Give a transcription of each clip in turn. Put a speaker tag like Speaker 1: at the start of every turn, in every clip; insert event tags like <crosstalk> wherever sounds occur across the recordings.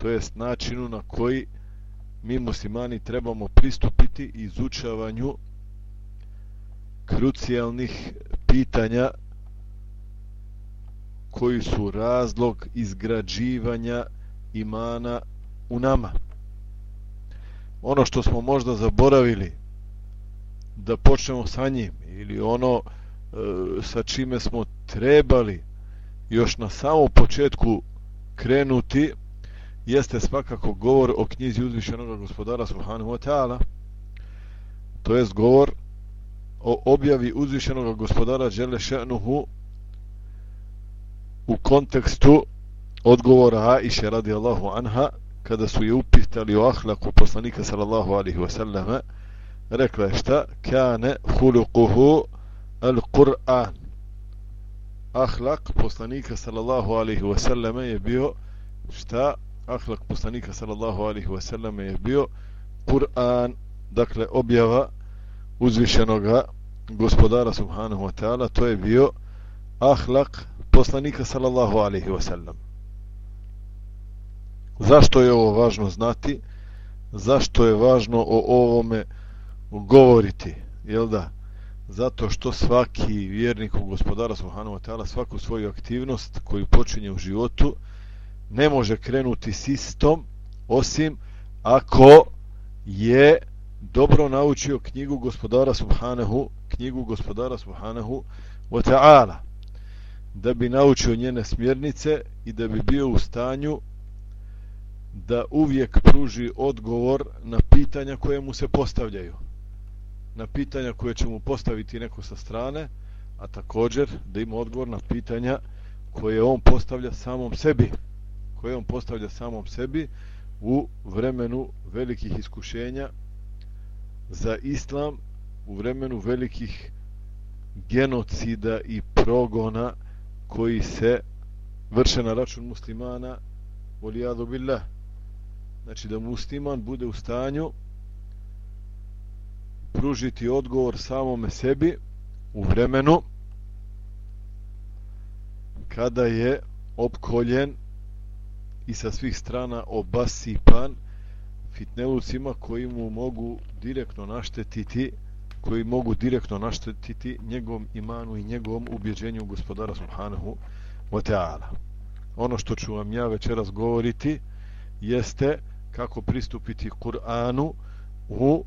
Speaker 1: to jest načinu na koji mi muslimani trebamo pristupiti izučavanju krucijalnih pitanja koji su razlog izgrađivanja imana u nama. Ono što smo možda zaboravili da počnemo sa njim ili ono e, sa čime smo trebali još na samom početku krenuti jeste svakako govor o knjizi uzvišenog gospodara Subhanahu wa ta'ala to jest govor o objavi uzvišenog gospodara Đele Še'nuhu u kontekstu odgovora Aisha radijallahu anha kada su je upitali o ahlaku poslanika sallallahu alihi wasallam rekla je šta? Kane hulukuhu al Qur'an ahlak poslanika sallallahu alihi wasallam je bio šta? Ahlak poslanika sallallahu alihi wasallam je bio Kur'an dakle objava uzvišenoga gospodara subhanahu wa ta'ala. To je bio ahlak poslanika sallallahu alihi wasallam zašto je ovo važno znati? Zašto je važno o ovome govoriti jel da? Zato što svaki vjernik u gospodara subhanahu wa ta'ala svaku svoju aktivnost koju počinje u životu ne može krenuti s istom osim ako je dobro naučio knjigu gospodara Subhanehu, knjigu gospodara Subhanehu wa ta'ala. Da bi naučio njene smjernice i da bi bio u stanju da uvijek pruži odgovor na pitanja koje mu se postavljaju. Na pitanja koje će mu postaviti neko sa strane a također da ima odgovor na pitanja koje on postavlja samom sebi koje on postavlja samom sebi u vremenu velikih iskušenja za islam u vremenu velikih genocida i progona koji se vrše na račun muslimana volijadu billah. Znači da musliman bude u stanju pružiti odgovor samome sebi u vremenu kada je opkoljen i sa svih strana obasipan fitnelucima koji mu mogu direktno naštetiti koji mogu direktno naštetiti njegovom imanu i njegovom ubjeđenju gospodara subhanahu wa ta'ala. Ono što ću vam ja večeras govoriti jeste kako pristupiti Kur'anu u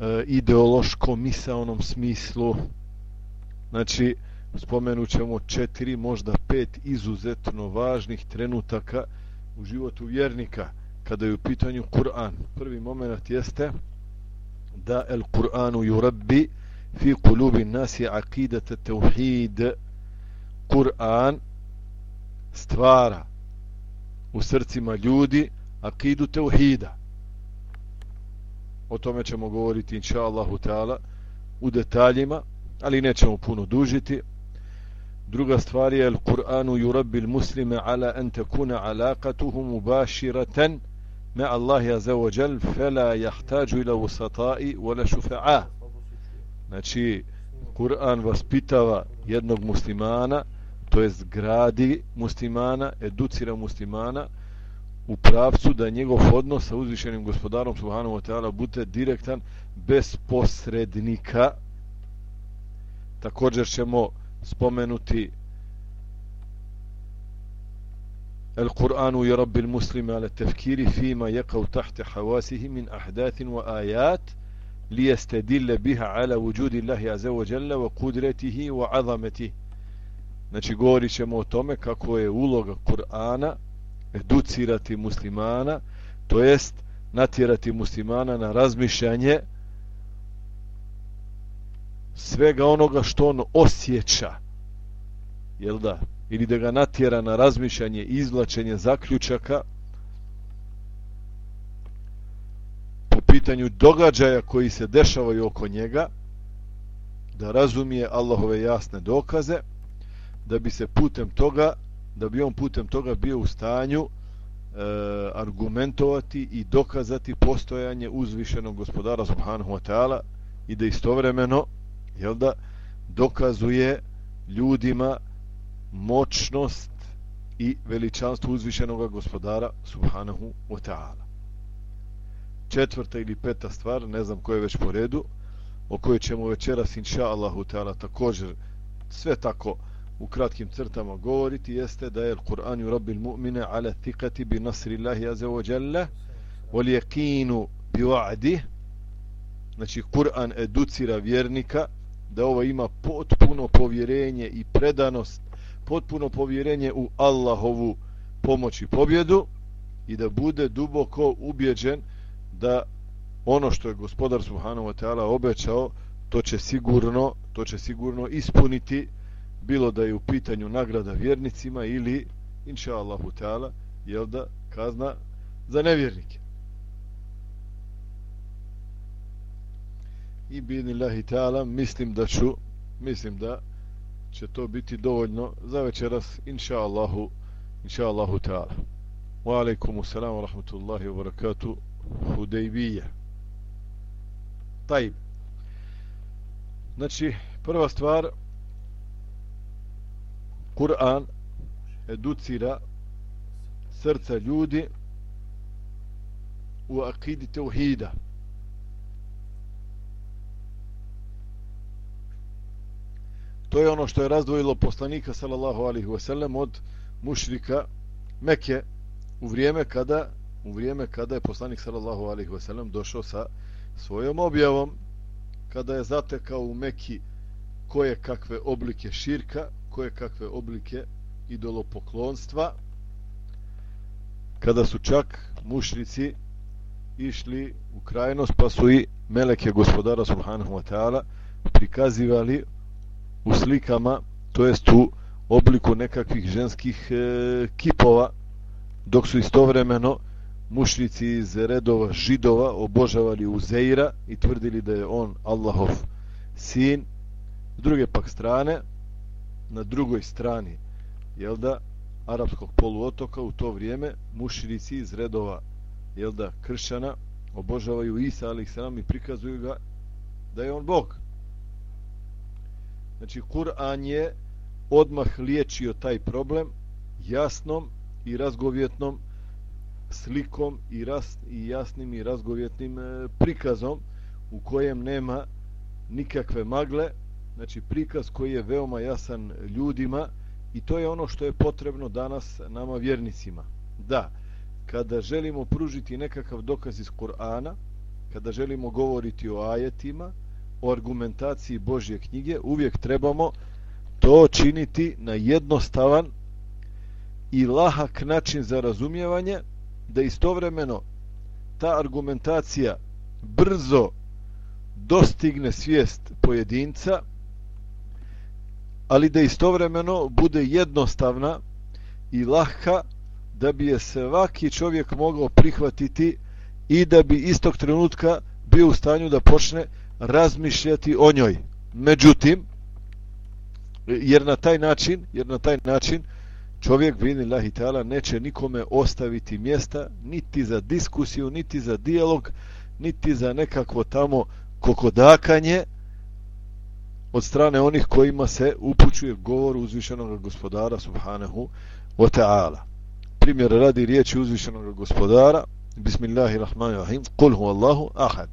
Speaker 1: e, ideološkom misaonom smislu. Znači, spomenut ćemo četiri, možda pet izuzetno važnih trenutaka u životu vjernika kada je u pitanju Kur'an. Prvi moment jeste da el Kur'anu yurabbi fi kulubi nasi akidata tauhid. Kur'an stvara u srcima ljudi akidu tauhida. O tome ćemo govoriti inša Allahu ta'ala u detaljima, ali nećemo puno dužiti. Druga stvar je Al-Qur'anu yurabbi al-muslima ala an takuna alaqatuhu mubashiratan ma Allah azza wa jal fala yahtaju ila wasata'i wala shufa'a. Znači Kur'an vaspitava jednog muslimana, to jest gradi muslimana, educira muslimana u pravcu da njegov odnos sa uzvišenim gospodarom subhanahu wa ta'ala bude direktan bez posrednika. Također ćemo spomenuti القرآن يربي المسلم على التفكير فيما يقع تحت حواسه من أحداث وآيات ليستدل بها على وجود الله عز وجل وقدرته وعظمته Znači govorit ćemo o tome kako je uloga Kur'ana educirati muslimana, to jest natjerati muslimana na razmišljanje svega onoga što on osjeća jel da? Ili da ga natjera na razmišljanje i izvlačenje zaključaka po pitanju događaja koji se dešavaju oko njega da razumije Allahove jasne dokaze da bi se putem toga da bi on putem toga bio u stanju e, argumentovati i dokazati postojanje uzvišenog gospodara subhanahu wa ta'ala i da istovremeno jel da dokazuje ljudima moćnost i veličanstvo uzvišenog gospodara subhanahu wa ta'ala. Četvrta ili peta stvar, ne znam koje je već po redu, o kojoj ćemo večeras inša Allahu ta'ala također sve tako u kratkim crtama govoriti jeste da je Kur'an ju rabbil mu'mine ala thikati bi nasri Allahi aze wa jalla wal yakinu bi wa'di znači Kur'an educira vjernika da ovo ima potpuno povjerenje i predanost potpuno povjerenje u Allahovu pomoć i pobjedu i da bude duboko ubjeđen da ono što je gospodar Subhanahu wa ta'ala obećao to će sigurno to će sigurno ispuniti bilo da je u pitanju nagrada vjernicima ili inša Allahu ta'ala jel da kazna za nevjernike. I binillahi ta'ala mislim da ću mislim da će to biti dovoljno za večeras inša Allahu inša Allahu ta'ala. Wa alaikumu salamu wa rahmatullahi wa barakatuh. Hudejbije taj znači prva stvar Kur'an educira srca ljudi u akidi teuhida. To je ono što je razdvojilo poslanika sallallahu alaihi wa sallam od mušrika Mekke u vrijeme kada u vrijeme kada je poslanik sallallahu alaihi wa sallam došao sa svojom objavom kada je zatekao u Mekki koje kakve oblike širka koje kakve oblike idolopoklonstva. Kada su čak mušnici išli u krajnost pa su i meleke gospodara subhanahu wa ta'ala prikazivali u slikama to jest u obliku nekakvih ženskih e, kipova dok su istovremeno mušnici iz redova židova obožavali Uzeira i tvrdili da je on Allahov sin. S druge pak strane na drugoj strani jel da arapskog poluotoka u to vrijeme mušnici iz redova jel da kršćana obožavaju Isa ali i prikazuju ga da je on Bog znači Kur'an je odmah liječio taj problem jasnom i razgovjetnom slikom i, ras, i jasnim i razgovjetnim e, prikazom u kojem nema nikakve magle znači prikaz koji je veoma jasan ljudima i to je ono što je potrebno danas nama vjernicima. Da, kada želimo pružiti nekakav dokaz iz Kur'ana, kada želimo govoriti o ajetima, o argumentaciji Božje knjige, uvijek trebamo to činiti na jednostavan i lahak način za razumijevanje, da istovremeno ta argumentacija brzo dostigne svijest pojedinca, ali da istovremeno bude jednostavna i lahka da bi je svaki čovjek mogao prihvatiti i da bi istog trenutka bio u stanju da počne razmišljati o njoj. Međutim, jer na taj način, jer na taj način čovjek vini lahi ta'ala neće nikome ostaviti mjesta niti za diskusiju, niti za dijalog, niti za nekakvo tamo kokodakanje, od strane onih kojima se upućuje govor uzvišenog gospodara subhanahu wa ta'ala. Primjer radi riječi uzvišenog gospodara Bismillahirrahmanirrahim Kul huwallahu ahad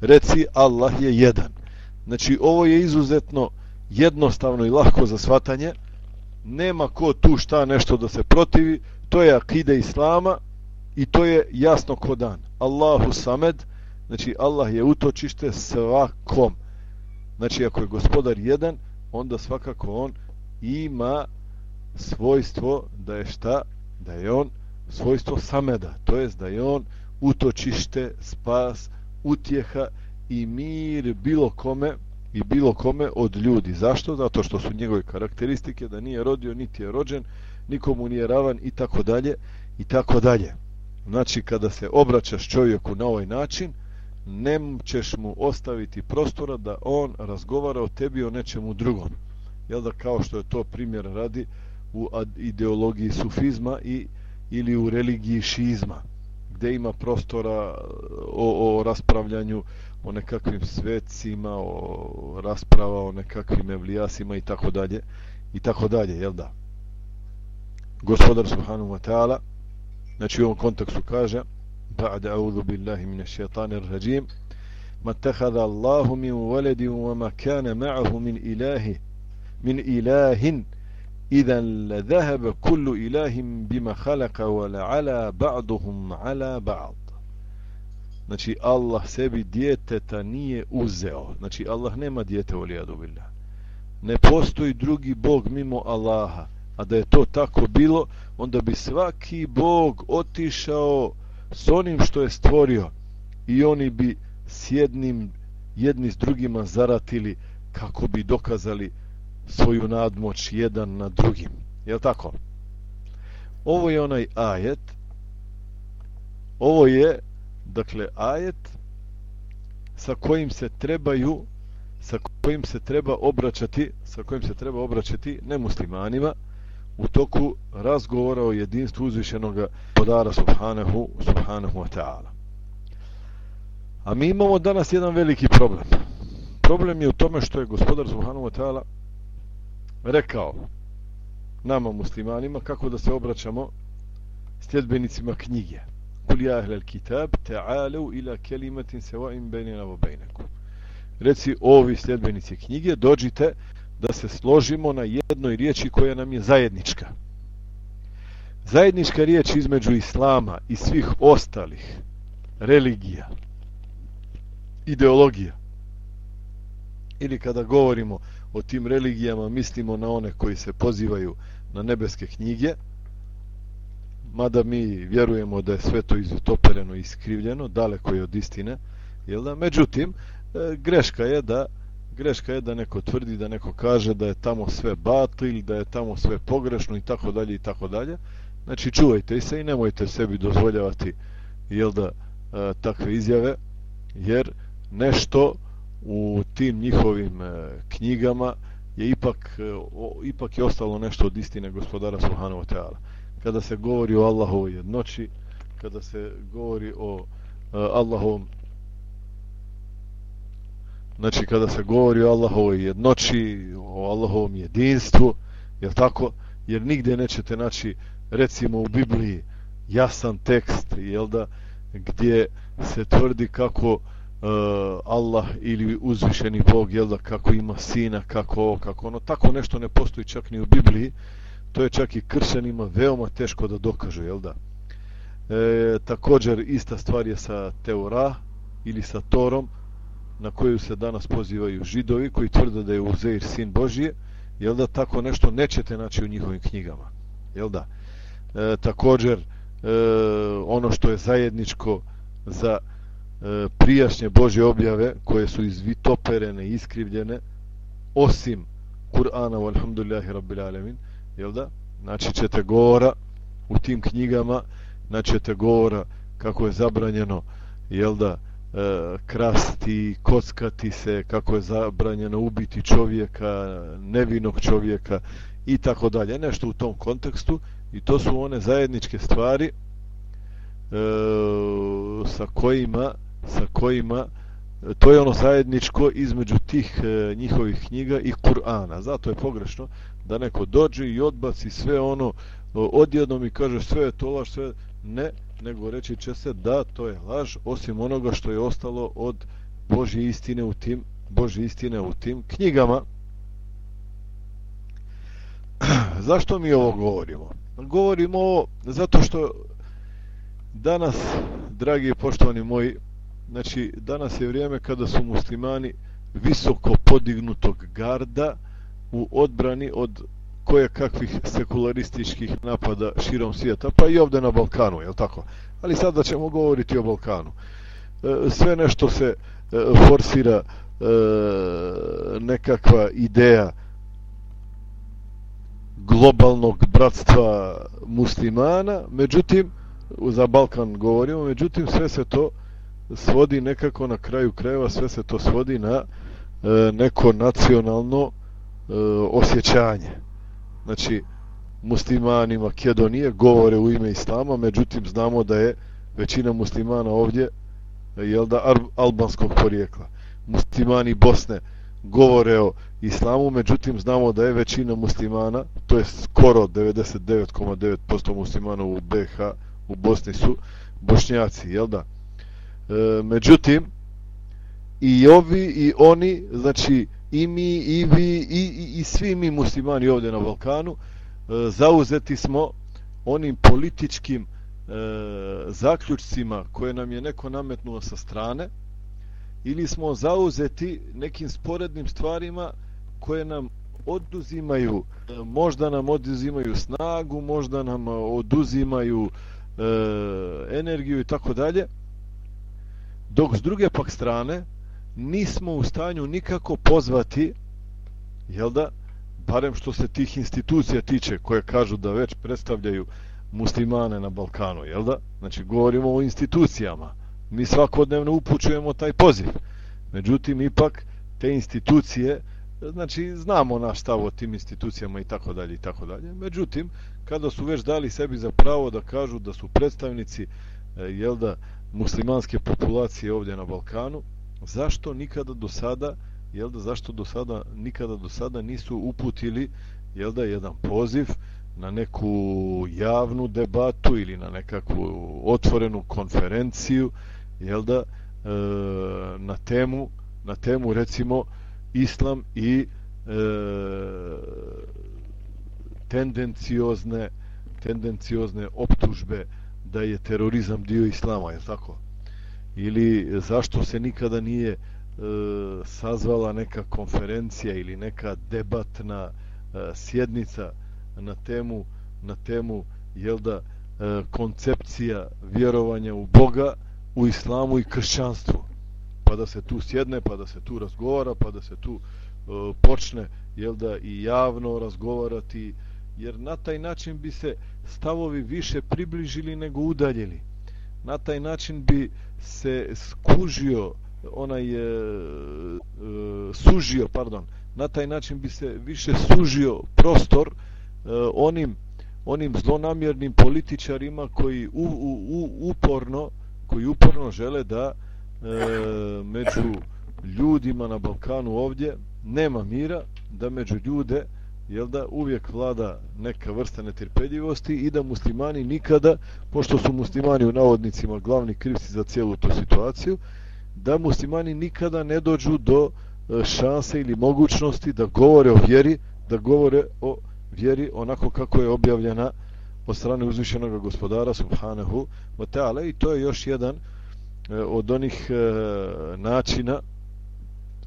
Speaker 1: Reci Allah je jedan. Znači ovo je izuzetno jednostavno i lahko za svatanje. Nema ko tu šta nešto da se protivi. To je akide Islama i to je jasno ko dan. Allahu samed, znači Allah je utočište svakom. Znači, ako je gospodar jedan, onda svakako on ima svojstvo da je šta? Da je on svojstvo sameda. To jest da je on utočište, spas, utjeha i mir bilo kome i bilo kome od ljudi. Zašto? Zato što su njegove karakteristike da nije rodio, niti je rođen, nikomu nije ravan i tako dalje i tako dalje. Znači, kada se obraćaš čovjeku na ovaj način, ne ćeš mu ostaviti prostora da on razgovara o tebi o nečemu drugom. Jel da kao što je to primjer radi u ideologiji sufizma i ili u religiji šizma gdje ima prostora o, o raspravljanju o nekakvim svecima, o rasprava o nekakvim evlijasima i tako dalje i tako dalje, jel da? gospodar subhanahu wa ta'ala znači u ovom kontekstu kaže بعد أعوذ billahi من الشيطان الرجيم ما اتخذ Allahu min ولد wa كان معه من min من min ilahin idhan la dhahaba kullu ilahim bima khalaqa wa la ala ba'duhum ala ba'd znači Allah sebi djeteta nije uzeo. Znači Allah nema djete u lijadu billah. Ne postoji drugi bog mimo Allaha. A da je to tako bilo onda bi svaki bog otišao s onim što je stvorio i oni bi s jednim jedni s drugima zaratili kako bi dokazali svoju nadmoć jedan na drugim. Je li tako? Ovo je onaj ajet. Ovo je dakle ajet sa kojim se trebaju sa kojim se treba obraćati sa kojim se treba obraćati nemuslimanima u toku razgovora o jedinstvu uzvišenog podara subhanahu subhanahu wa ta'ala. A mi imamo danas jedan veliki problem. Problem je u tome što je gospodar subhanahu wa ta'ala rekao nama muslimanima kako da se obraćamo sljedbenicima knjige. Kul ja ahlel kitab ta'alu ila kelimatin seva'im bejnina wa bejnekum reci ovi sljedbenici knjige dođite da se složimo na jednoj riječi koja nam je zajednička. Zajednička riječ između islama i svih ostalih religija ideologija. Ili kada govorimo o tim religijama mislimo na one koji se pozivaju na nebeske knjige mada mi vjerujemo da je sve to izutopereno i iskrivljeno daleko je od istine jel da? međutim e, greška je da greška je da neko tvrdi da neko kaže da je tamo sve batil da je tamo sve pogrešno i tako dalje i tako dalje znači čuvajte se i nemojte sebi dozvoljavati jel da e, takve izjave jer nešto u tim njihovim e, knjigama je ipak e, ipak je ostalo nešto od istine gospodara Subhanahu wa ta'ala. Kada se govori o Allahovoj jednoći, kada se govori o e, Allahovom znači kada se govori o Allahovoj jednoći, o Allahovom jedinstvu, je tako? Jer nigdje nećete naći recimo u Bibliji jasan tekst, jel da, gdje se tvrdi kako uh, Eh, Allah ili uzvišeni Bog, jel da, kako ima sina, kako ovo, kako ono, tako nešto ne postoji čak ni u Bibliji, to je čak i kršćanima veoma teško da dokažu, jel da. E, također, ista stvar je sa Teora ili sa Torom, na koju se danas pozivaju židovi, koji tvrde da je Uzeir sin Božije, jel da, tako nešto nećete naći u njihovim knjigama, jel da. E, također, e, ono što je zajedničko za E, E, prijašnje Božje objave koje su izvitoperene iskrivljene osim Kur'ana walhamdulillahi rabbil alemin jel da? Znači ćete govora u tim knjigama znači ćete govora kako je zabranjeno jel da e, krasti, kockati se kako je zabranjeno ubiti čovjeka nevinog čovjeka i tako dalje nešto u tom kontekstu i to su one zajedničke stvari e, sa kojima sa kojima to je ono zajedničko između tih e, njihovih knjiga i Kur'ana. Zato je pogrešno da neko dođe i odbaci sve ono e, odjednom i kaže sve je to laž, sve ne, nego reći će se da to je laž, osim onoga što je ostalo od Božje istine u tim, Božje istine u tim knjigama. <clears throat> Zašto mi ovo govorimo? Govorimo ovo zato što danas, dragi i poštovani moji, znači danas je vrijeme kada su muslimani visoko podignutog garda u odbrani od koje kakvih sekularističkih napada širom svijeta, pa i ovdje na Balkanu, je tako? Ali sad da ćemo govoriti o Balkanu. E, sve nešto se e, forsira e, nekakva ideja globalnog bratstva muslimana, međutim, za Balkan govorimo, međutim sve se to svodi nekako na kraju krajeva sve se to svodi na e, neko nacionalno e, osjećanje znači muslimani Makedonije govore u ime Islama međutim znamo da je većina muslimana ovdje jel da albanskog porijekla muslimani Bosne govore o islamu, međutim znamo da je većina muslimana, to je skoro 99,9% muslimana u BH, u Bosni su bošnjaci, jel da? E, međutim, i ovi i oni, znači i mi, i vi, i, i, i svi mi muslimani ovdje na Balkanu, e, zauzeti smo onim političkim e, zaključcima koje nam je neko nametnuo sa strane, ili smo zauzeti nekim sporednim stvarima koje nam oduzimaju, e, možda nam oduzimaju snagu, možda nam oduzimaju e, energiju i tako dalje, dok s druge pak strane nismo u stanju nikako pozvati, jel da, barem što se tih institucija tiče, koje kažu da već predstavljaju muslimane na Balkanu, jel da? Znači, govorimo o institucijama. Mi svakodnevno upućujemo taj poziv. Međutim, ipak, te institucije, znači, znamo naš stav o tim institucijama i tako dalje i tako dalje. Međutim, kada su već dali sebi za pravo da kažu da su predstavnici, e, jel da, muslimanske populacije ovdje na Balkanu, zašto nikada do sada, jel da, zašto do sada, nikada do sada nisu uputili, jel da, jedan poziv, na neku javnu debatu ili na nekakvu otvorenu konferenciju jel da e, na temu na temu recimo islam i e, tendenciozne tendenciozne optužbe da je terorizam dio islama je tako? Ili zašto se nikada nije e, sazvala neka konferencija ili neka debatna e, sjednica na temu na temu jel da e, koncepcija vjerovanja u Boga u islamu i kršćanstvu? Pa da se tu sjedne pa da se tu razgovara pa da se tu e, počne jel da i javno razgovarati jer na taj način bi se stavovi više približili nego udaljili. Na taj način bi se skužio onaj e, e, sužio pardon na taj način bi se više sužio prostor E, onim onim zlonamjernim političarima koji u, u, u, uporno koji uporno žele da e, među ljudima na Balkanu ovdje nema mira da među ljude jel da? Uvijek vlada neka vrsta netrpeljivosti i da muslimani nikada pošto su muslimani u navodnicima glavni krivci za cijelu tu situaciju da muslimani nikada ne dođu do e, šanse ili mogućnosti da govore o vjeri da govore o vjeri onako kako je objavljena od strane uzvišenog gospodara subhanahu wa ta'ala. I to je još jedan e, od onih e, načina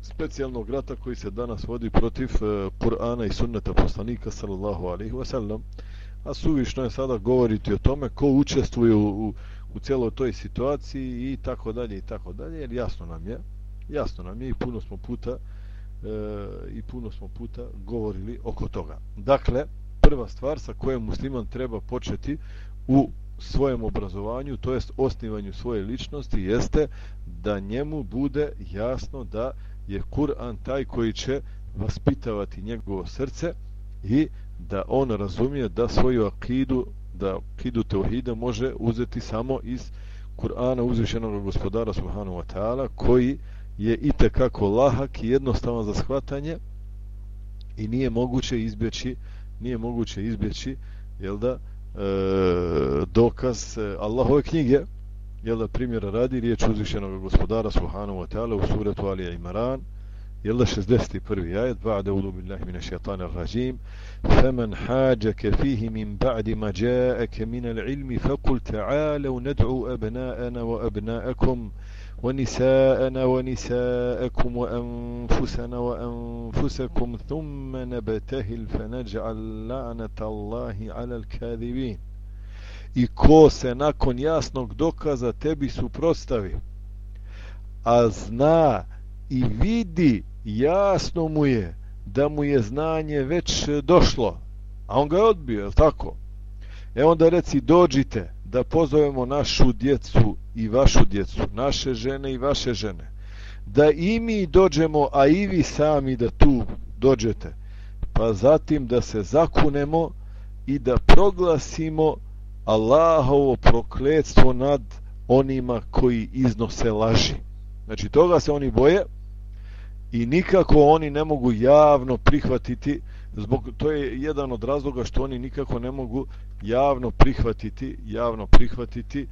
Speaker 1: specijalnog rata koji se danas vodi protiv e, Kur'ana i sunneta poslanika sallallahu alaihi wa sallam a suvišno je sada govoriti o tome ko učestvuje u, u, u cijeloj toj situaciji i tako dalje i tako dalje jer jasno nam je jasno nam je i puno smo puta e, i puno smo puta govorili oko toga. Dakle, prva stvar sa kojom musliman treba početi u svojem obrazovanju, to jest osnivanju svoje ličnosti, jeste da njemu bude jasno da je Kur'an taj koji će vaspitavati njegovo srce i da on razumije da svoju akidu, da akidu teuhida može uzeti samo iz Kur'ana uzvišenog gospodara subhanahu wa ta'ala koji je i kako lahak i jednostavan za shvatanje i nije moguće izbjeći nije moguće izbjeći jel da e, dokaz e, Allahove knjige jel da primjera radi riječ uzvišenog gospodara subhanahu wa ta'ala u suretu Ali Imran jel da 61. ajet ba'da ulu billahi min ash-shaytanir rajim faman hajaka fihi min ba'di ma ja'aka min al-ilmi faqul ta'alu nad'u abna'ana wa abna'akum ونساءنا ونساءكم وأنفسنا وأنفسكم ثم نبتهل فنجعل لعنة الله على الكاذبين i ko se nakon jasnog dokaza tebi suprostavi a zna i vidi jasno mu je da mu je znanje već došlo a on ga je odbio, je tako? E onda reci dođite da pozovemo našu djecu i vašu djecu, naše žene i vaše žene, da i mi dođemo, a i vi sami da tu dođete, pa zatim da se zakunemo i da proglasimo Allahovo prokledstvo nad onima koji iznose laži. Znači, toga se oni boje i nikako oni ne mogu javno prihvatiti zbog to je jedan od razloga što oni nikako ne mogu javno prihvatiti javno prihvatiti e,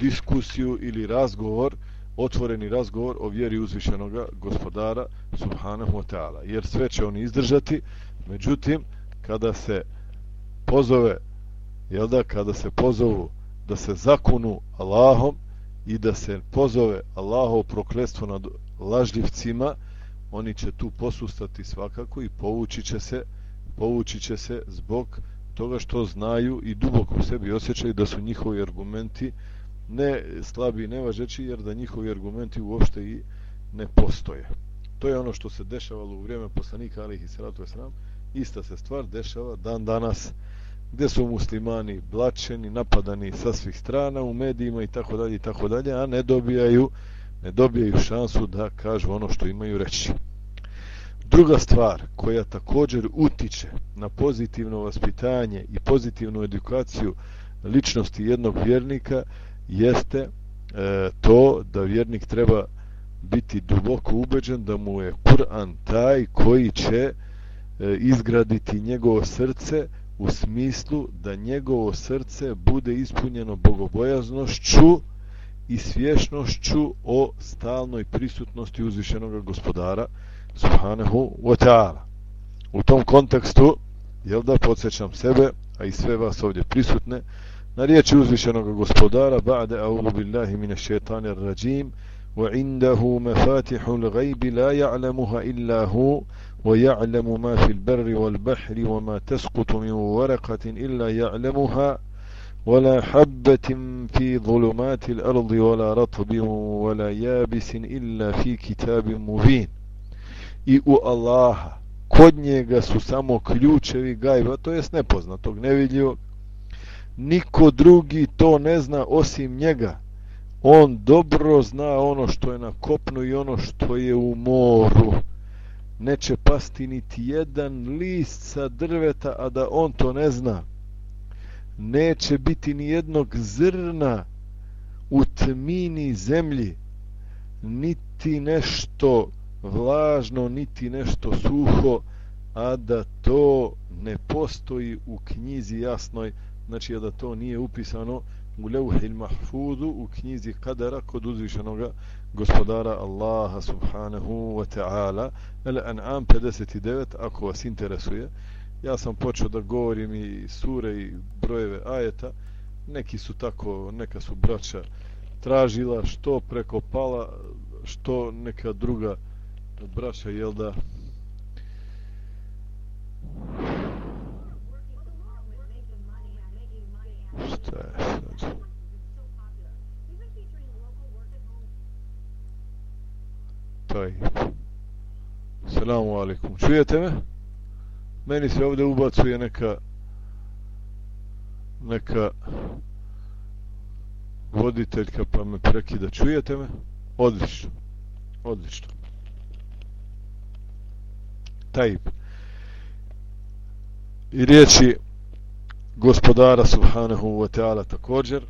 Speaker 1: diskusiju ili razgovor otvoreni razgovor o vjeri uzvišenog gospodara subhanahu wa ta'ala jer sve će oni izdržati međutim kada se pozove jel da kada se pozovu da se zakunu Allahom i da se pozove Allahov prokletstvo nad lažljivcima oni će tu posustati svakako i povući će se povući će se zbog toga što znaju i duboko u sebi osjećaju da su njihovi argumenti ne slabi i nevažeći jer da njihovi argumenti uopšte i ne postoje. To je ono što se dešavalo u vrijeme poslanika alihi salatu wasalam. Ista se stvar dešava dan danas gdje su muslimani blačeni, napadani sa svih strana u medijima i tako dalje i tako dalje, a ne dobijaju ne dobijaju šansu da kažu ono što imaju reći. Druga stvar koja također utiče na pozitivno vaspitanje i pozitivnu edukaciju ličnosti jednog vjernika jeste e, to da vjernik treba biti duboko ubeđen da mu je Kur'an taj koji će e, izgraditi njegovo srce u smislu da njegovo srce bude ispunjeno bogobojaznošću i svješnošću o stalnoj prisutnosti uzvišenog gospodara subhanahu wa ta'ala. U tom kontekstu, jel da podsjećam sebe, a i sve vas ovdje prisutne, na riječi uzvišenog gospodara, ba'de a'udhu billahi mine šetanir rajim, wa indahu mafatihu l'gajbi la ja'lamuha illa hu, wa ja'lamu ma fil barri wal bahri wa ma tasqutu min waraqatin illa ja'lamuha, ولا حبة في ظلمات الأرض ولا رطب ولا يابس إلا في كتاب مبين i u Allaha kod njega su samo ključevi gajba to jest nepoznatog, nevidljivog niko drugi to ne zna osim njega on dobro zna ono što je na kopnu i ono što je u moru neće pasti niti jedan list sa drveta a da on to ne zna. Neće biti ni jednog zrna u tmini zemlji niti nešto vlažno niti nešto suho a da to ne postoji u knjizi jasnoj znači da to nije upisano u levhi mahfuzu u knjizi kadara kod uzvišenoga gospodara Allaha subhanahu wa ta'ala. Al-An'am 59 ako vas interesuje. Ja sam počeo da govorim i sure i brojeve ajeta. Neki su tako neka su braća tražila što preko pala što neka druga braća jel da? Šta je sad? Taj. Selamu alaikum. Čujete me? Meni se ovdje ubacuje neka neka voditeljka pa me prekida. Čujete me? Odlično. Odlično. Tajb i riječi gospodara subhanahu wa ta'ala također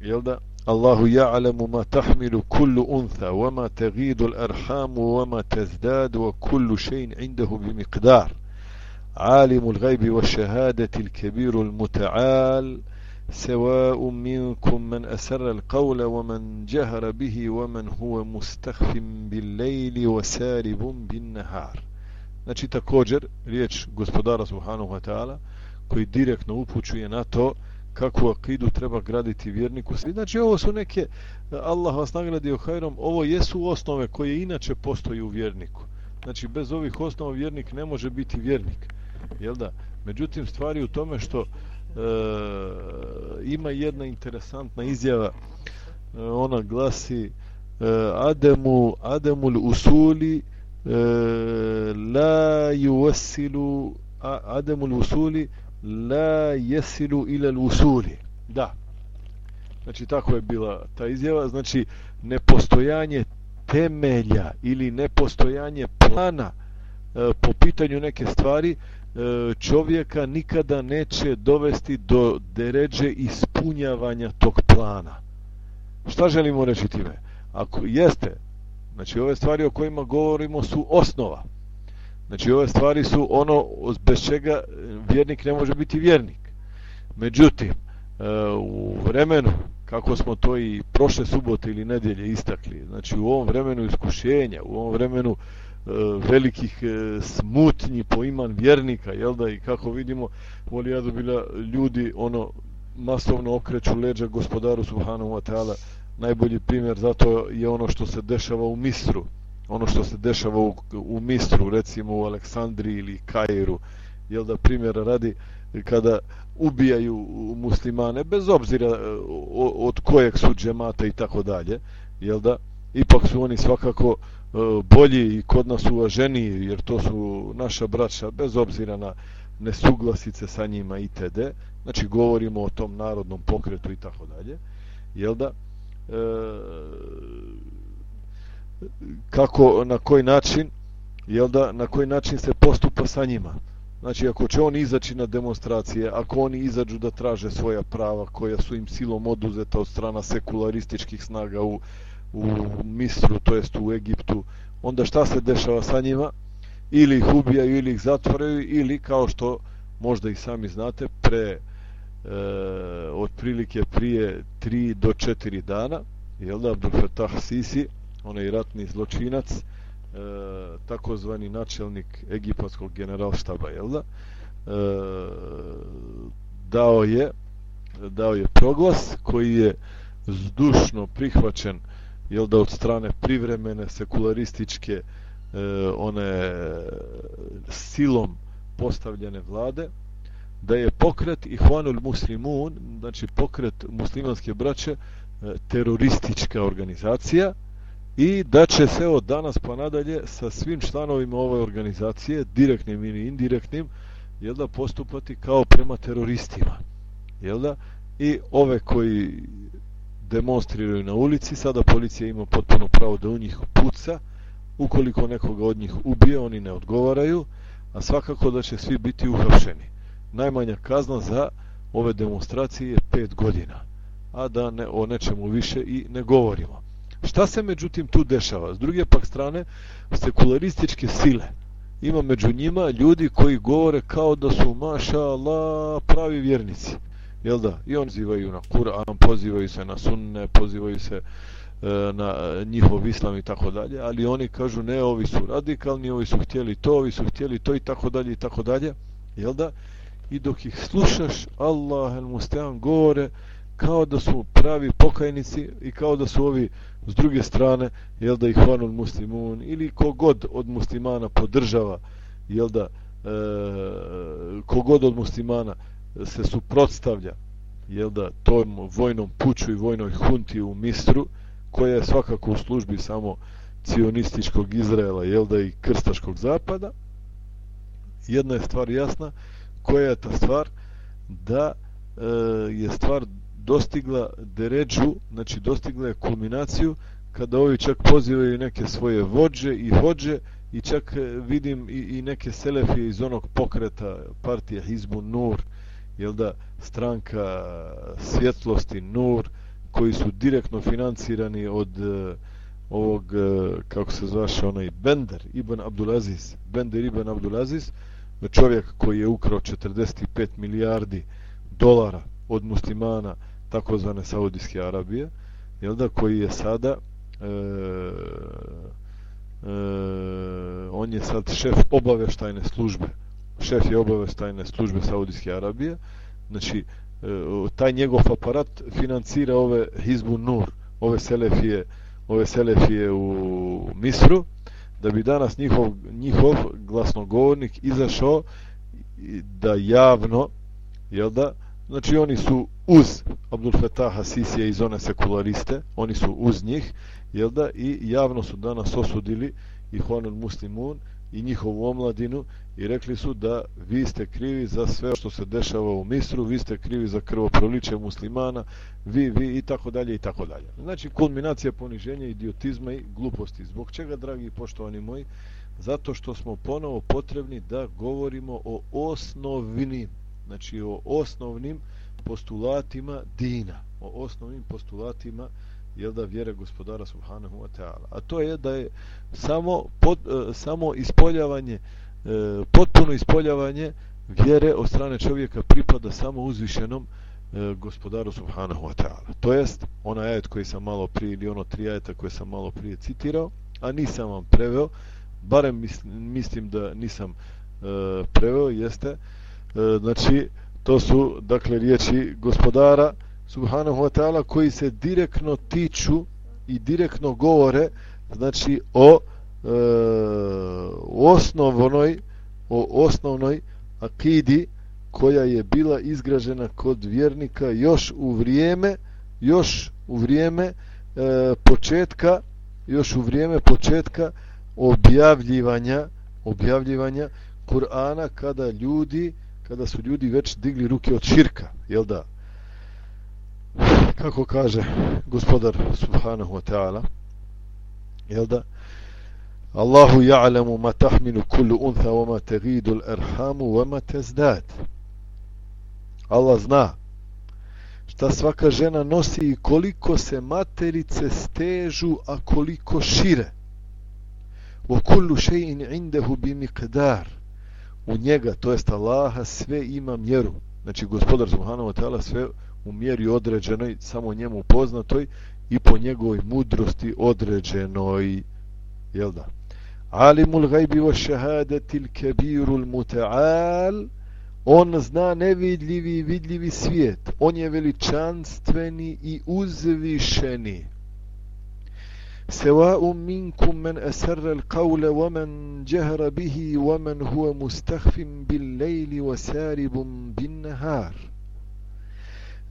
Speaker 1: jel da Allahu ja'lamu ma tahmilu kullu untha wa ma taghidu al-arham wa ma tazdad wa kullu shay'in 'indahu bi miqdar عالم الغيب والشهادة الكبير المتعال سواء منكم من أسر القول ومن جهر به ومن هو مستخف بالليل وسارب بالنهار Znači također riječ gospodara Subhanahu wa ta'ala koji direktno upućuje na to kakvu akidu treba graditi vjerniku. Znači ovo su neke, Allah vas nagradio hajrom, ovo jesu osnove koje inače postoji u vjerniku. Znači bez ovih osnova vjernik ne može biti vjernik. Jel da? Međutim stvari u tome što e, ima jedna interesantna izjava e, ona glasi e, Ademu Ademul usuli e, la yuwassilu Ademul usuli la jesilu ila lusuli. da znači tako je bila ta izjava znači nepostojanje temelja ili nepostojanje plana e, po pitanju neke stvari E, čovjeka nikada neće dovesti do deređe ispunjavanja tog plana. Šta želimo reći time? Ako jeste, Znači ove stvari o kojima govorimo su osnova. Znači ove stvari su ono bez čega e, vjernik ne može biti vjernik. Međutim, e, u vremenu, kako smo to i prošle subote ili nedjelje istakli, znači u ovom vremenu iskušenja, u ovom vremenu e, velikih smutnji po iman vjernika, jel da, i kako vidimo, voli ja bila ljudi ono masovno okreću leđa gospodaru Subhanahu wa ta'ala, najbolji primjer zato je ono što se dešava u Misru, ono što se dešava u, u Mistru, recimo u Aleksandriji ili Kairu, jel da primjera radi kada ubijaju muslimane, bez obzira e, od kojeg su džemata i tako dalje, jel da, ipak su oni svakako e, bolji i kod nas uvaženiji, jer to su naša braća, bez obzira na nesuglasice sa njima i td. Znači, govorimo o tom narodnom pokretu i tako dalje, jel da, e, kako, na koji način, jel da, na koji način se postupa sa njima. Znači, ako će oni izaći na demonstracije, ako oni izađu da traže svoja prava koja su im silom oduzeta od strana sekularističkih snaga u, u Misru, to jest u Egiptu, onda šta se dešava sa njima? Ili ih ubijaju, ili ih zatvoraju, ili kao što možda i sami znate, pre e, otprilike prije 3 do 4 dana, jel da, Abdul Fattah Sisi, onaj ratni zločinac, e, takozvani načelnik egipatskog generalštaba, jel da, e, dao je dao je proglas koji je zdušno prihvaćen jel da od strane privremene sekularističke e, one silom postavljene vlade da je pokret Ihvanul Muslimun znači pokret muslimanske braće e, teroristička organizacija i da će se od danas pa nadalje sa svim članovima ove organizacije, direktnim ili indirektnim, jel da postupati kao prema teroristima. Jel da? I ove koji demonstriraju na ulici, sada policija ima potpuno pravo da u njih puca, ukoliko nekoga od njih ubije, oni ne odgovaraju, a svakako da će svi biti uhapšeni. Najmanja kazna za ove demonstracije je pet godina, a da ne, o nečemu više i ne govorimo. Šta se međutim tu dešava? S druge pak strane, sekularističke sile. Ima među njima ljudi koji govore kao da su, maša Allah, pravi vjernici. Jel da? I oni zivaju na Kur'an, pozivaju se na sunne, pozivaju se e, na njihov islam i tako dalje, ali oni kažu ne, ovi su radikalni, ovi su htjeli to, ovi su htjeli to i tako dalje i tako dalje. Jel da? I dok ih slušaš, Allah el Mustean govore kao da su pravi pokajnici i kao da su ovi s druge strane, jel da ih vanul muslimun ili kogod od muslimana podržava, jel da e, kogod od muslimana se suprotstavlja, jel da tom vojnom puču i vojnoj hunti u Mistru, koja je svakako u službi samo cionističkog Izraela, jel da i krstaškog zapada, jedna je stvar jasna, koja je ta stvar, da e, je stvar dostigla deređu, znači dostigla je kulminaciju kada ovi čak pozivaju neke svoje vođe i hođe i čak e, vidim i, i neke selefije iz onog pokreta partije Hizbu Nur, jel da stranka e, svjetlosti Nur, koji su direktno financirani od uh, ovog, uh, kako se zvaše, onaj Bender Ibn Abdulaziz, Bender Ibn Abdulaziz, čovjek koji je ukrao 45 milijardi dolara od muslimana takozvane Saudijske Arabije, jel da, koji je sada e, e, on je sad šef obaveštajne službe. Šef je obaveštajne službe Saudijske Arabije. Znači e, taj njegov aparat financira ove Hizbu Nur ove selefije ove selefije u Misru da bi danas njihov, njihov glasnogovornik izašao da javno jel da, Znači oni su uz Abdul Fetaha Sisija i zone sekulariste, oni su uz njih, jel da, i javno su danas osudili i Huanun Muslimun i njihovu omladinu i rekli su da vi ste krivi za sve što se dešava u Misru, vi ste krivi za krvoproliče muslimana, vi, vi i tako dalje i tako dalje. Znači kulminacija poniženja, idiotizma i gluposti. Zbog čega, dragi poštovani moji? Zato što smo ponovo potrebni da govorimo o osnovnim znači o osnovnim postulatima dina, o osnovnim postulatima jel da vjere gospodara subhanahu wa ta'ala. A to je da je samo pod, e, samo ispoljavanje e, potpuno ispoljavanje vjere od strane čovjeka pripada samo uzvišenom e, gospodaru subhanahu wa ta'ala. To jest ona ajet koji sam malo prije ili ono tri ajeta koje sam malo prije citirao a nisam vam preveo barem mislim, mislim da nisam e, preveo jeste e, E, znači to su dakle riječi gospodara subhanahu wa ta'ala koji se direktno tiču i direktno govore znači o e, osnovnoj o osnovnoj akidi koja je bila izgražena kod vjernika još u vrijeme još u vrijeme e, početka još u vrijeme početka objavljivanja objavljivanja Kur'ana kada ljudi kada su ljudi već digli ruke od širka jel da? Kako kaže gospodar subhanahu wa ta'ala jel da? Allahu ja'lamu ma tahminu kullu untha wa ma taghidu al-arhamu wa ma tazdad. Allah zna šta svaka žena nosi i koliko se materice stežu a koliko šire. Wa kullu shay'in 'indahu bi miqdar u njega to jest Allaha sve ima mjeru znači gospodar subhanahu wa ta'ala sve u mjeri određenoj, samo njemu poznatoj i po njegovoj mudrosti određenoj. Jel da? Alimul gajbi wa šehadetil kebirul muta'al On zna nevidljivi i vidljivi svijet. On je veličanstveni i uzvišeni. سواء منكم من أسر القول ومن جهر به ومن هو مستخف بالليل وسارب بالنهار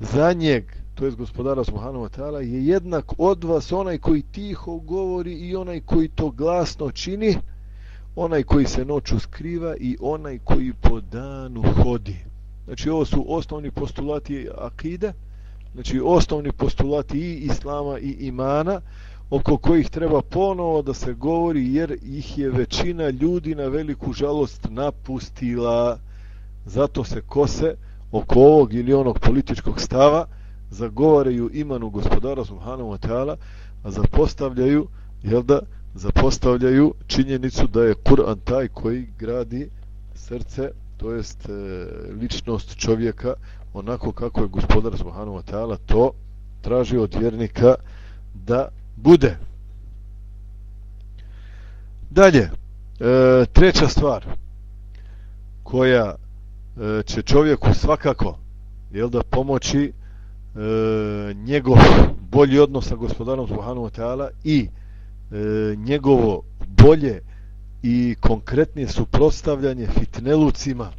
Speaker 1: za njeg, to je gospodara Subhanahu wa ta'ala, je jednak od vas onaj koji tiho govori i onaj koji to glasno čini, onaj koji se noću skriva i onaj koji po danu hodi. Znači ovo su osnovni postulati akide, znači osnovni postulati i islama i imana, oko kojih treba ponovo da se govori jer ih je većina ljudi na veliku žalost napustila. Zato se kose, oko ovog ili onog političkog stava zagovaraju imanu gospodara subhanahu wa ta'ala a zapostavljaju jel da zapostavljaju činjenicu da je Kur'an taj koji gradi srce to jest e, ličnost čovjeka onako kako je gospodar subhanahu wa ta'ala to traži od vjernika da bude. Dalje e, treća stvar koja E, će čovjeku svakako jel da pomoći e, njegov bolji odnos sa gospodarom Subhanu wa ta'ala i e, njegovo bolje i konkretnije suprotstavljanje fitnelucima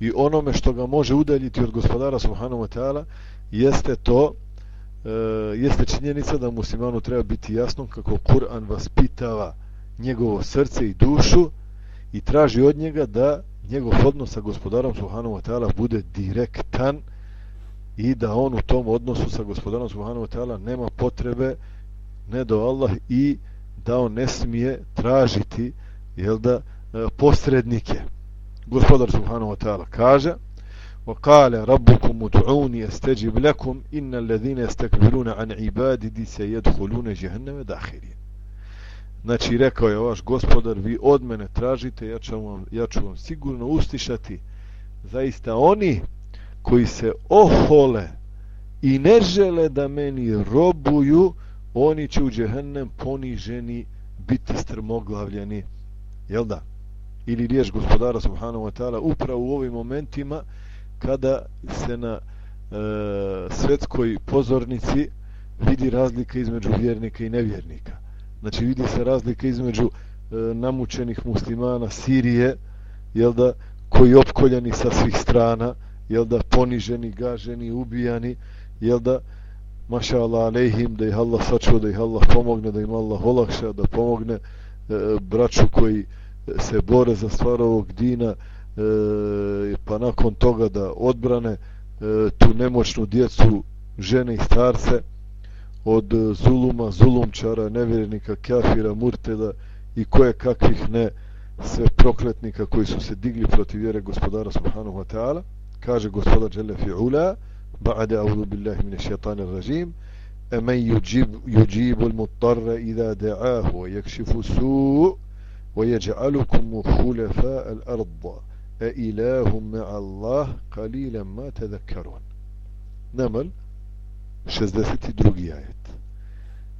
Speaker 1: i onome što ga može udaljiti od gospodara Subhanu wa ta'ala jeste to e, jeste činjenica da muslimanu treba biti jasno kako Kur'an vaspitava njegovo srce i dušu i traži od njega da njegov odnos sa gospodarom Subhanahu wa ta'ala bude direktan i da on u tom odnosu sa gospodarom Subhanahu wa ta'ala nema potrebe ne do Allah i da on ne smije tražiti jel da e, posrednike. Gospodar Subhanahu wa ta'ala kaže وقال ربكم ادعوني استجب لكم ان الذين يستكبرون عن عبادتي سيدخلون جهنم داخلين Znači, rekao je vaš gospodar, vi od mene tražite, ja ću vam, ja ću vam sigurno ustišati. Zaista oni koji se ohole i ne žele da meni robuju, oni će u džehennem poniženi biti strmoglavljeni. Jel da? Ili riješ gospodara subhanahu wa ta'ala upravo u ovim momentima kada se na e, svetskoj pozornici vidi razlika između vjernika i nevjernika. Znači vidi se razlika između e, namučenih muslimana Sirije, jel da, koji opkoljeni sa svih strana, jel da, poniženi, gaženi, ubijani, jel da, maša Allah alejhim, da ih Allah sačuva, da ih Allah pomogne, da im Allah olakša, da pomogne e, braću koji se bore za stvar ovog dina, e, E, pa nakon toga da odbrane e, tu nemoćnu djecu, žene i starce, od e, zuluma, zulumčara, nevjernika, kafira, murteda i koje kakvih ne sve prokletnika koji su se digli protiv vjere gospodara subhanahu wa ta'ala. Kaže gospodar Jelle fi'ula ba'de audu billahi mine šetanir rajim emen yuđibu al-muttarra idha da'ahu wa yakshifu su' wa yaj'alukum khulafa al-ard e ilahum ma'a Allah qalilan ma tadhakkarun Namal 62. ajet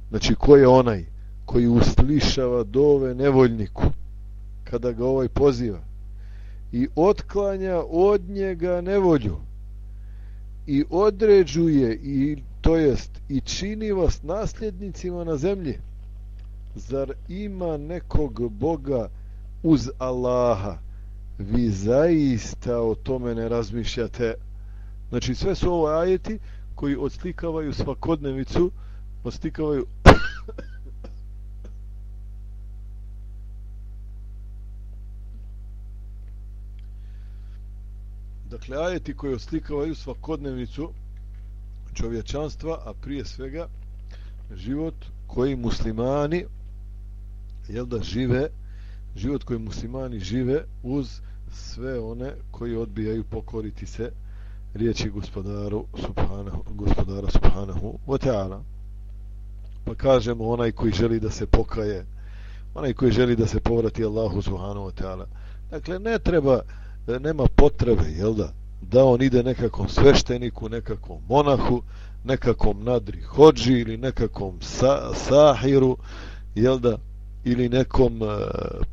Speaker 1: Znači ko je onaj koji uslišava dove nevoljniku kada ga ovaj poziva i otklanja od njega nevolju i određuje i to jest i čini vas nasljednicima na zemlji zar ima nekog Boga uz Allaha vi zaista o tome ne razmišljate. Znači sve su ovo ajeti koji odslikavaju svakodnevicu odslikavaju <coughs> Dakle, ajeti koji oslikavaju svakodnevnicu čovječanstva, a prije svega život koji muslimani jel da žive život koji muslimani žive uz sve one koji odbijaju pokoriti se riječi gospodaru subhanahu, gospodara subhanahu wa ta'ala. Pa kažemo onaj koji želi da se pokaje onaj koji želi da se povrati Allahu subhanahu wa ta'ala. Dakle ne treba nema potrebe, jel da, da on ide nekakvom svešteniku, nekakvom monahu, nekakvom nadri hođi ili nekakvom sa, sahiru, jel da, ili nekom e,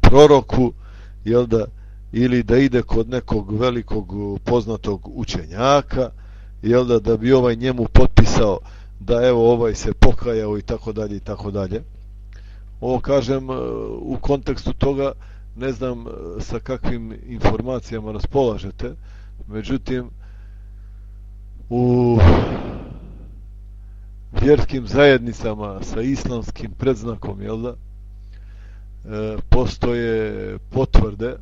Speaker 1: proroku, jel da, ili da ide kod nekog velikog e, poznatog učenjaka, jel da, da bi ovaj njemu potpisao da evo ovaj se pokajao i tako dalje i tako dalje. Ovo kažem e, u kontekstu toga ne znam e, sa kakvim informacijama raspolažete, međutim, u vjerskim zajednicama sa islamskim predznakom, jel da, E, postoje potvrde,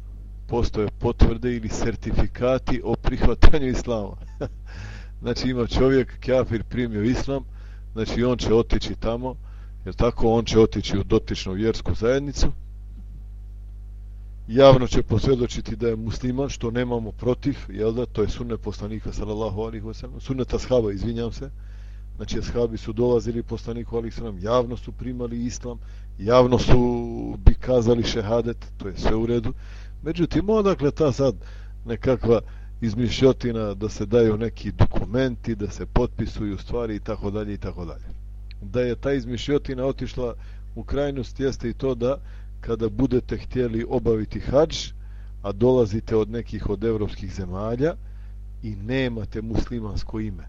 Speaker 1: postoje potvrde ili sertifikati o prihvatanju islama. <laughs> znači ima čovjek, kafir, primio islam, znači on će otići tamo, jer tako? On će otići u dotičnu vjersku zajednicu, javno će posvjedočiti da je musliman, što nemamo protiv, jel da, to je sunnet poslanika, sallallahu alaihi wasallam, sunneta ashaba, izvinjam se, znači ashabi su dolazili poslaniku, Ali wasallam, javno su primali islam, javno su bi kazali šehadet, to je sve u redu, međutim, odakle ta sad nekakva izmišljotina da se daju neki dokumenti, da se potpisuju stvari i tako dalje i tako dalje. Da je ta izmišljotina otišla u krajnost jeste i to da kada budete htjeli obaviti hađ, a dolazite od nekih od evropskih zemalja i nemate muslimansko ime.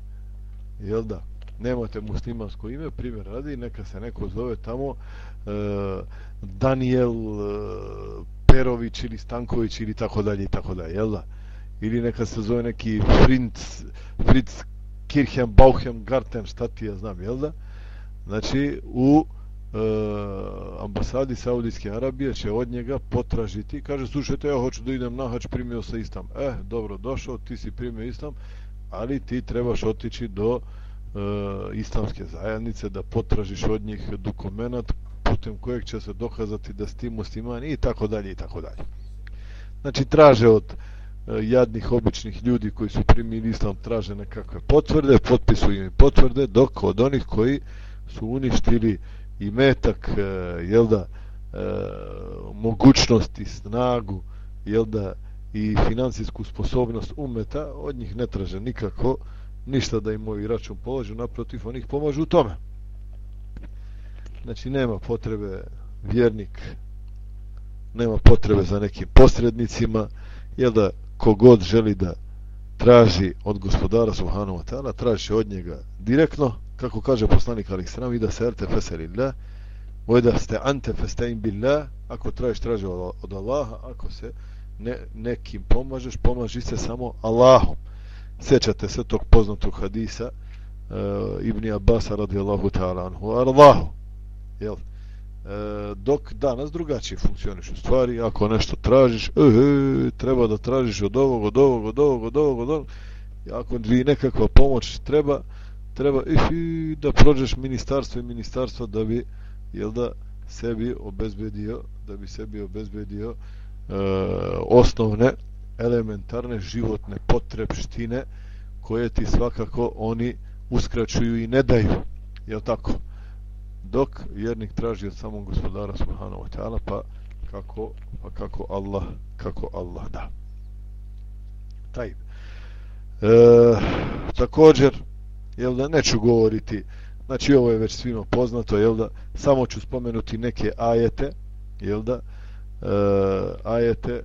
Speaker 1: Jel da? Nemate muslimansko ime, primjer radi, neka se neko zove tamo e, Daniel e, Perović ili Stanković ili tako dalje i tako dalje, jel da? Ili neka se zove neki Fritz, Fritz Kirchen, Bauhem, Garten, šta ti ja znam, jel da? Znači, u e, ambasadi Saudijske Arabije će od njega potražiti kaže slušajte ja hoću da idem na hač primio sa islam eh dobro došao ti si primio islam ali ti trebaš otići do e, E, islamske zajednice da potražiš od njih dokumentat putem kojeg će se dokazati da si ti musliman i tako dalje i tako dalje. Znači traže od e, jadnih običnih ljudi koji su primili islam traže nekakve potvrde potpisuju im potvrde dok od onih koji su uništili i metak, e, jel da, e, mogućnosti, snagu, jel da, i financijsku sposobnost umeta, od njih ne traže nikako ništa da im moj račun pođu, naprotiv, oni ih pomažu u tome. Znači, nema potrebe vjernik, nema potrebe za nekim posrednicima, jel da, kogod želi da traži od gospodara Subhanahu wa ta'ala, traži od njega direktno, kako kaže poslanik Ali Sram, i da se erte feselillah, o da ste ante festein billah, ako tražiš, traži od Allaha, ako se ne, nekim pomažeš, pomaži se samo Allahom. Sjećate se tog poznatog hadisa uh, Ibni Abasa radijallahu ta'ala anhu, Allahu, jel? E, dok danas drugačije funkcioniš u stvari, ako nešto tražiš, e, e, treba da tražiš od ovog, od ovog, od ovog, od ovog, od ovog, ako vi nekakva pomoć treba, treba i da prođeš ministarstvo i ministarstvo da bi jel da sebi obezbedio da bi sebi obezbedio e, osnovne elementarne životne potrebštine koje ti svakako oni uskraćuju i ne daju je tako? Dok vjernik traži od samog gospodara subhanahu wa ta'ala pa kako pa kako Allah kako Allah da. Taj e, također jel da neću govoriti znači ovo je već svima poznato jel da samo ću spomenuti neke ajete jel da e, ajete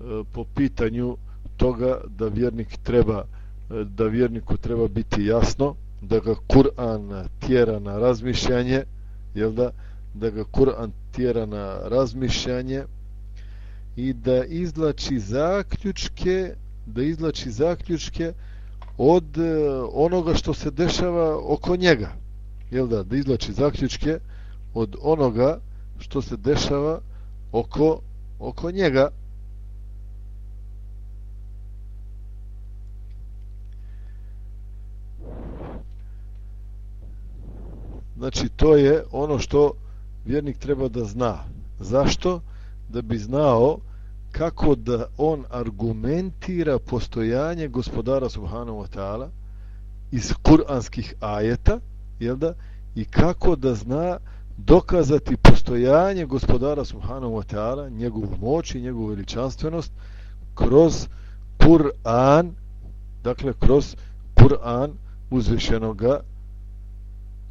Speaker 1: E, po pitanju toga da vjernik treba e, da vjerniku treba biti jasno da ga Kur'an tjera na razmišljanje jel da? Da ga Kur'an tjera na razmišljanje i da izlači zaključke da izlači zaključke od e, onoga što se dešava oko njega jel da? Da izlači zaključke od onoga što se dešava oko oko njega. Znači, to je ono što vjernik treba da zna. Zašto? Da bi znao kako da on argumentira postojanje gospodara Subhanahu wa ta'ala iz kuranskih ajeta, jel da? I kako da zna dokazati postojanje gospodara Subhanahu wa ta'ala, njegovu moć i njegovu veličanstvenost kroz Kur'an, dakle kroz Kur'an uzvišenoga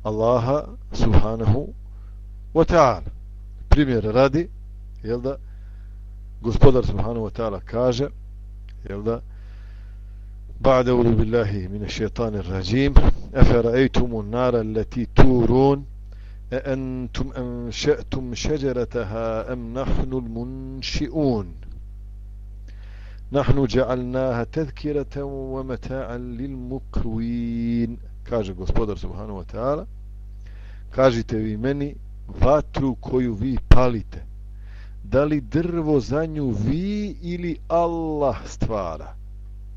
Speaker 1: Allaha subhanahu wa ta'ala. Primjer radi, jel da, gospodar subhanahu wa ta'ala kaže, jel da, بعد أعوذ بالله من الشيطان الرجيم أفرأيتم النار التي تورون أأنتم أنشأتم شجرتها أم نحن المنشئون نحن جعلناها تذكرة ومتاعا kaže gospodar subhanahu wa ta'ala kažite vi meni vatru koju vi palite da li drvo za nju vi ili Allah stvara?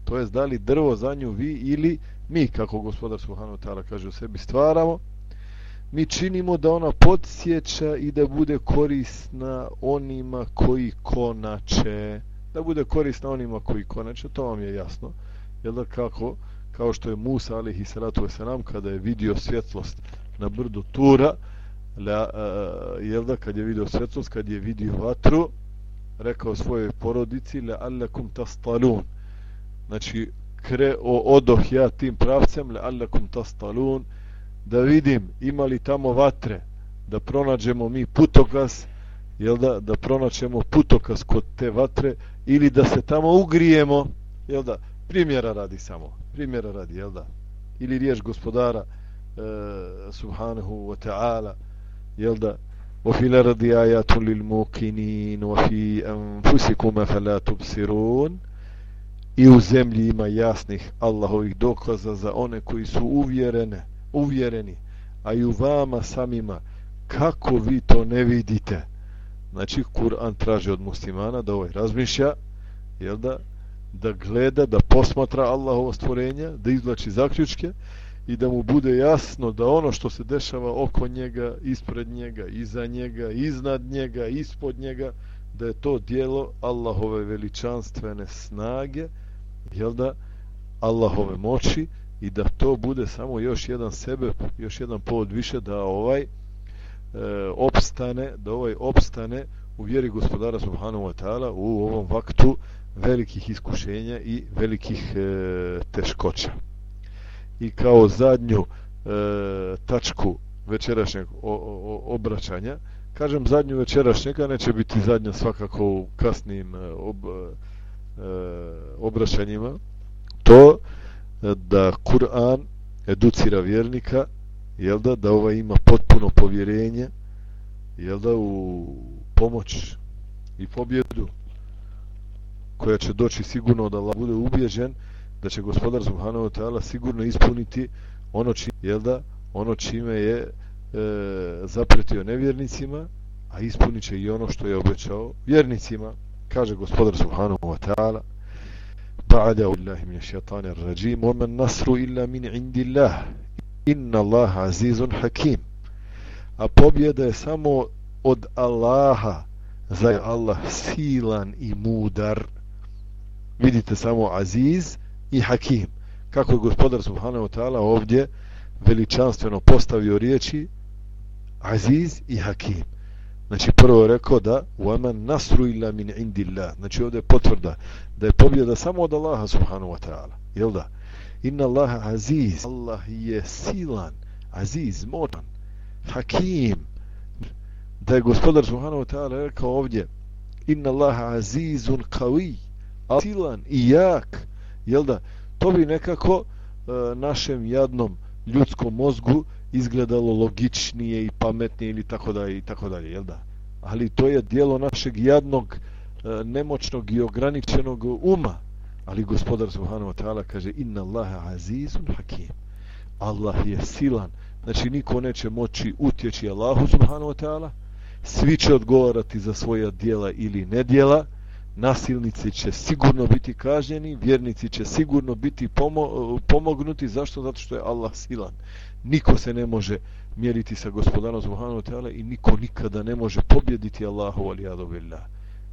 Speaker 1: To jest da li drvo za nju vi ili mi kako gospodar subhanahu Tala kaže o sebi stvaramo? Mi činimo da ona podsjeća i da bude korisna onima koji konače. Da bude korisna onima koji konače to vam je jasno. Jel da kako kao što je Musa alihi salatu wasalam kada je vidio svjetlost na brdu Tura la, uh, jel da kad je vidio svetlost, kad je vidio vatru rekao svojoj porodici la allakum tastalun znači kre, o, odoh ja tim pravcem la allakum tastalun da vidim imali tamo vatre da pronađemo mi putokaz jel da, da pronaćemo putokaz kod te vatre ili da se tamo ugrijemo jel da, primjera radi samo primjera radi, jel da? Ili riješ gospodara subhanahu wa ta'ala, jel da? وفي الأرض آيات للموقنين وفي أنفسكم فلا تبصرون i u zemlji ima jasnih Allahovih dokaza za one koji su uvjerene, uvjereni, a i u vama samima, kako vi to ne vidite? Znači, Kur'an traži od muslimana da ovaj razmišlja, jel da, da gleda, da posmatra Allahovo stvorenja, da izlači zaključke i da mu bude jasno da ono što se dešava oko njega, ispred njega, iza njega, iznad njega, ispod njega, da je to dijelo Allahove veličanstvene snage, jel da, Allahove moći i da to bude samo još jedan sebe, još jedan povod više da ovaj e, opstane, da ovaj opstane u vjeri gospodara Subhanahu wa ta'ala u ovom vaktu velikih iskušenja i velikih e, teškoća. I kao zadnju e, tačku večerašnjeg o, o, obraćanja, kažem zadnju večerašnjega, neće biti zadnja svakako u kasnim e, ob, e, obraćanjima, to e, da Kur'an educira vjernika, jel da, da ova ima potpuno povjerenje, jel da, u pomoć i pobjedu koja će doći sigurno da Allah bude ubježen da će gospodar Subhanahu wa ta'ala sigurno ispuniti ono čime, jel da, ono čime je e, zapretio nevjernicima, a ispunit će i ono što je obećao vjernicima. Kaže gospodar Subhanahu wa ta'ala pa Ba'da billahi min ash-shaytanir rajim wa man nasru illa min indillah inna Allah azizun hakim. A pobjeda je samo od Allaha, za Allah silan i mudar vidite samo Aziz i Hakim kako je gospodar Subhanahu wa ta'ala ovdje veličanstveno postavio riječi Aziz i Hakim. Znači prvo je rekao da وَمَنْ نَصْرُ إِلَّا مِنْ عِنْدِ اللَّهِ Znači ovdje je potvrda da je pobjeda samo od Allaha subhanahu wa ta'ala. Jel da? Inna Allah aziz. Allah je silan, aziz, motan, hakim. Da je gospodar subhanahu wa ta'ala rekao ovdje Inna Allah azizun qawi. Silan i jak. Jel da? To bi nekako e, našem jadnom ljudskom mozgu izgledalo logičnije i pametnije ili tako dalje i tako dalje, jel da? Ali to je dijelo našeg jadnog, e, nemoćnog i ograničenog uma. Ali gospodar Subhanahu wa ta'ala kaže inna Allaha azizun hakim. Allah je silan. Znači niko neće moći utjeći Allahu Subhanahu wa ta'ala. Svi će odgovarati za svoja dijela ili nedjela. Nasilnici će sigurno biti kažnjeni, vjernici će sigurno biti pomo pomognuti. Zašto? Zato što je Allah silan niko se ne može mjeriti sa gospodarom Subhanahu Teala i niko nikada ne može pobjediti Allahu alijadu billah.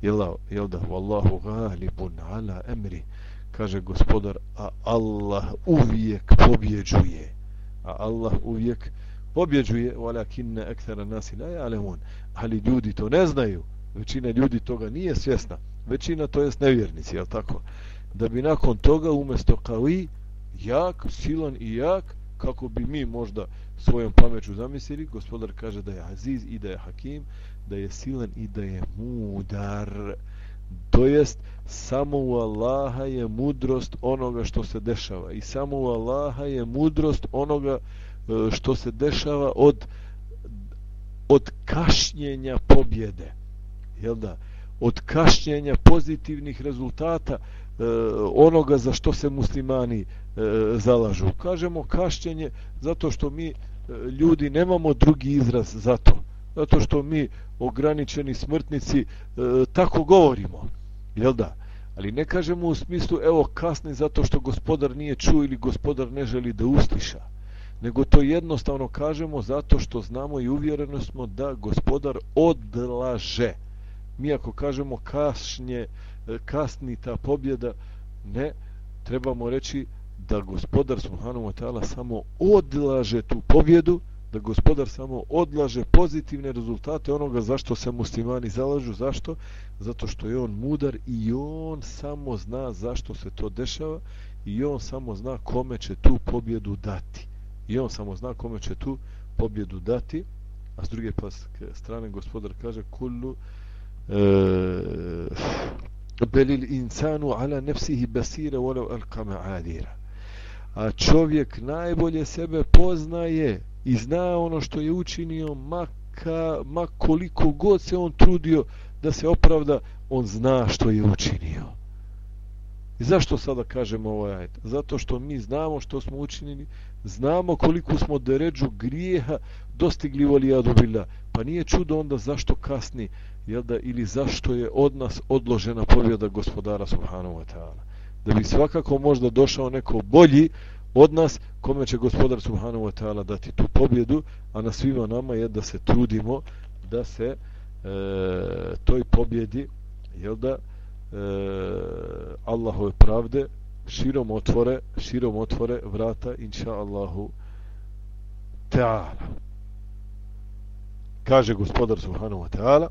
Speaker 1: Jel, jel da? Wallahu galibun ala emri. Kaže gospodar, a Allah uvijek pobjeđuje. A Allah uvijek pobjeđuje, walakinne akthara nasi la ya'lamun. Ali ljudi to ne znaju. Većina ljudi toga nije svjesna. Većina to jest nevjernici, jel tako? Da bi nakon toga umjesto kali jak, silan i jak, kako bi mi možda svojom pameću zamislili, gospodar kaže da je aziz i da je hakim, da je silan i da je mudar. To jest, samo u Allaha je mudrost onoga što se dešava. I samo u Allaha je mudrost onoga e, što se dešava od od kašnjenja pobjede. Jel da? Od kašnjenja pozitivnih rezultata e, onoga za što se muslimani e, zalažu. Kažemo kašćenje zato što mi e, ljudi nemamo drugi izraz za to. Zato što mi ograničeni smrtnici e, tako govorimo. Jel da? Ali ne kažemo u smislu evo kasni zato što gospodar nije čuo ili gospodar ne želi da usliša. Nego to jednostavno kažemo zato što znamo i uvjereno smo da gospodar odlaže. Mi ako kažemo kašnje, e, kasni ta pobjeda, ne, trebamo reći da gospodar Subhanahu wa ta'ala samo odlaže tu pobjedu, da gospodar samo odlaže pozitivne rezultate onoga zašto se muslimani zalažu. Zašto? Zato što je on mudar i on samo zna zašto se to dešava i on samo zna kome će tu pobjedu dati. I on samo zna kome će tu pobjedu dati. A s druge strane gospodar kaže kullu E, bel belil insanu ala nefsihi basira walau alqama ma'adira a čovjek najbolje sebe poznaje i zna ono što je učinio maka, ma koliko god se on trudio da se opravda on zna što je učinio i zašto sada kažemo ovaj ajet zato što mi znamo što smo učinili znamo koliko smo deređu grijeha dostigli u alijadu bila. pa nije čudo onda zašto kasni jel da, ili zašto je od nas odložena pobjeda gospodara subhanahu wa ta'ala. Da bi svakako možda došao neko bolji od nas, kome će gospodar subhanahu wa ta'ala dati tu pobjedu, a na svima nama je da se trudimo da se e, toj pobjedi, jel da, e, Eh, Allahove pravde širom otvore, širom otvore vrata, inša Allahu ta'ala. Kaže gospodar subhanahu wa Teala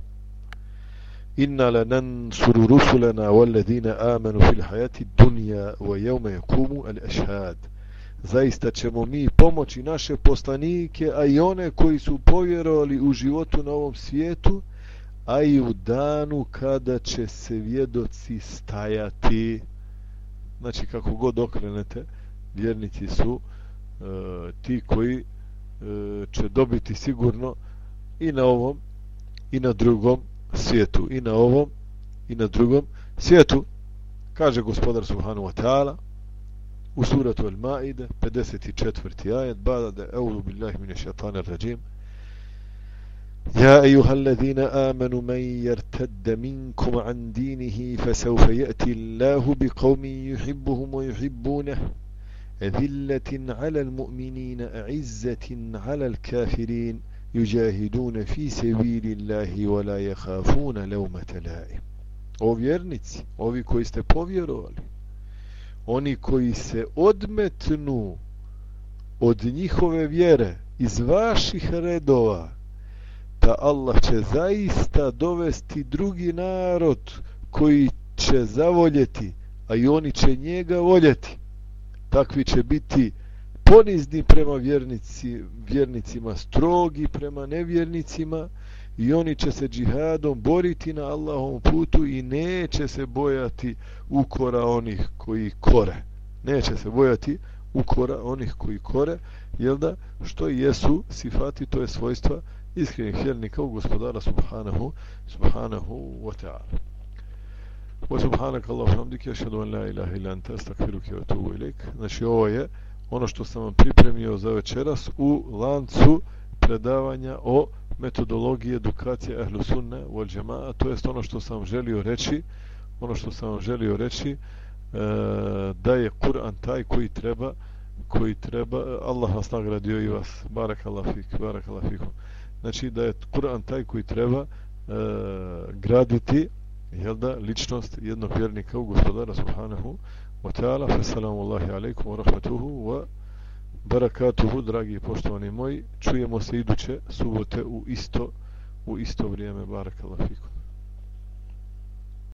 Speaker 1: inna lanansuru rusulana walladina amanu fil hayati dunya wa yawma yaqumu al ashhad zaista ćemo mi pomoći naše poslanike a i one koji su povjerovali u životu na ovom svijetu a i u danu kada će se vjedoci stajati znači kako god okrenete vjernici su e, ti koji e, će dobiti sigurno i na ovom i na drugom svijetu i na ovom i na drugom svijetu kaže gospodar subhanahu wa ta'ala u suratu Al-Ma'ide 54. ajet bada da eulu billahi mine šatana rajim يا أيها الذين آمنوا من يرتد منكم عن دينه فسوف يأتي الله بقوم يحبهم ويحبونه ذلة على المؤمنين أعزة على الكافرين yuđahidune fi sebili Allahi wa la jehafuna leumete laim. O vjernici, ovi koji ste povjerovali, oni koji se odmetnu od njihove vjere iz vaših redova da Allah će zaista dovesti drugi narod koji će zavoljeti a i oni će njega voljeti. Takvi će biti ponizni prema vjernici, vjernicima strogi prema nevjernicima i oni će se džihadom boriti na Allahom putu i neće se bojati ukora onih koji kore. Neće se bojati ukora onih koji kore jel da? Što jesu sifati to je svojstva iskrenih vjernika u gospodara subhanahu subhanahu wa ta'ala. Wa subhanaka Allahu hamdika ashhadu an la ilaha illa anta astaghfiruka wa atubu ilaik znači ovo je ono što sam vam pripremio za večeras u lancu predavanja o metodologiji edukacije ehlu sunne wal jamaa to jest ono što sam želio reći ono što sam vam želio reći e, da je Kur'an taj koji treba koji treba Allah vas nagradio i vas. Barakallahu fik barakallahu fikum znači da je Kur'an taj koji treba e, graditi jel da, ličnost jednog vjernika u gospodara subhanahu wa ta'ala. Fa Allahi alaikum wa rahmatuhu wa barakatuhu dragi poštovani moji. Čujemo se iduće subote u isto u isto vrijeme. Barakallahu fikum.